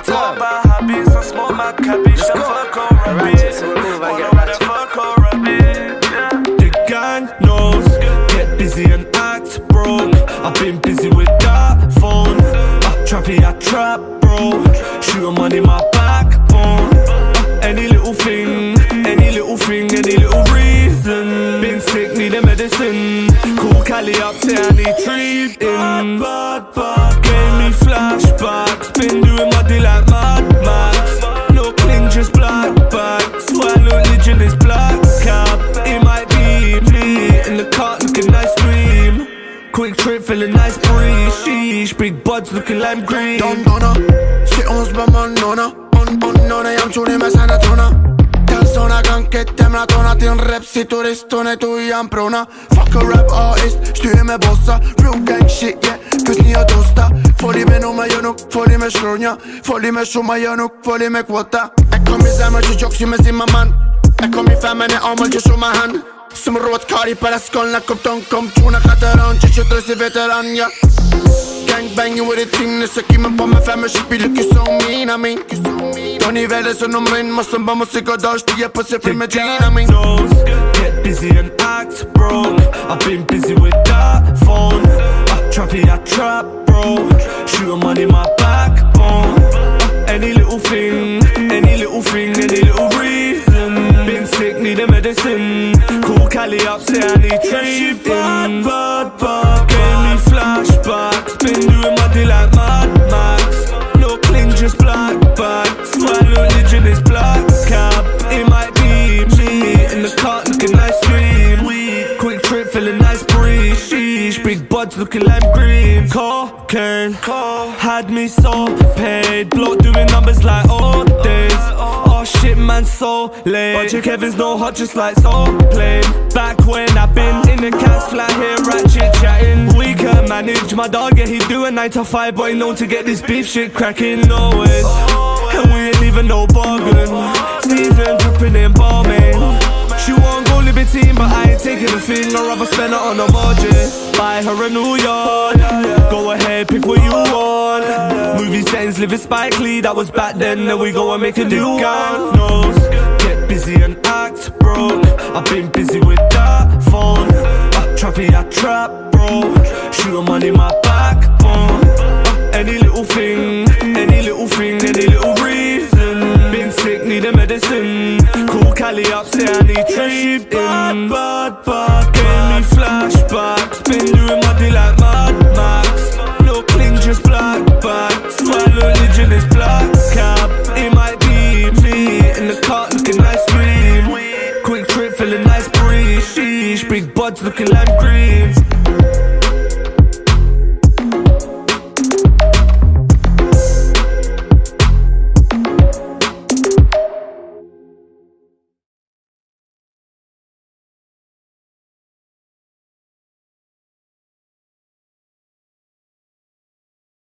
I go by habits, I smoke my cabbage, I fuck on rabbit. Wanna ride a fuck on rabbit, yeah. The gang knows, get busy and act broke. I've been busy with that phone. I trappy, I trap, bro. Shooting money, my backbone. Uh, any little thing, any little thing, any little reason. Been sick, need a medicine. Call Cali up, say I need trees in. Bad, bad, gave me flashbacks. My deal like Mad Max. No just black bags. Swear, look, legend is black cap. It might be me in the car looking nice cream. Quick trip, feeling nice breeze. Sheesh, big buds looking lime green. Don donna Se ons ba man nonna On on nonna jam quni me sana tona Kalzona kan kette mra tona Tin rap si turistone tu jam prona Fuck a rap artist Styr med bossa Real gang shit yeah Kus nya tosta De med med gjør nok Får de med skrånja Får de med sjomma gjør nok Får de med kvota Jeg kom i zemmer til jokes med sin mamman Jeg kom i femmen Jeg amal til sjomma han Som råd kari per skål Nakk opp ton kom Tjona kataran Til kjøttrøs i veteran ja Gangbanging with a team, det søker meg på med fem og skipper lykke som min av min Tony Veles og nummer inn, masse på musikk og dodge, de er på seg med Gina min knows. Get busy and act broke. I've been busy with that phone. I trappy, I trap, bro. Shooting money, my backbone. Uh, any little thing, any little thing, any little reason. Been sick, need a medicine. Call Cali up, say I need treatment. Bad, bad, bad. Green. Cocaine, had me so paid. Block doing numbers like all days. Oh shit, man, so late. Bunch of Kevin's no hot, just like so plain. Back when I've been in the cast flat here, ratchet chatting. We can manage my dog, yeah, he doing 9 to 5, but he known to get this beef shit cracking always. And we ain't leaving no bargain. Season dripping in balmain. She want go libertine, but I ain't taking a thing. I'd rather spend it on a margin. Buy her a new yard. Go ahead, pick what you want. Movie settings, living Spike Lee. That was back then. Then we go and make a new one. Knows. Get busy and act broke. I've been busy with that phone. I trappy, I trap, bro. Shooting money, my backbone. Uh, any little thing, any little thing, any little reason. Been sick, need a medicine. Call Cali up, say I need treatment. Bad, bad, gave me flashbacks. Been doing my deal like Mad Max. No cling, just black bags. Swear religion is black cap. It might be me in the car looking nice green. Quick trip, feeling nice breeze. Sheesh, big buds looking lime green.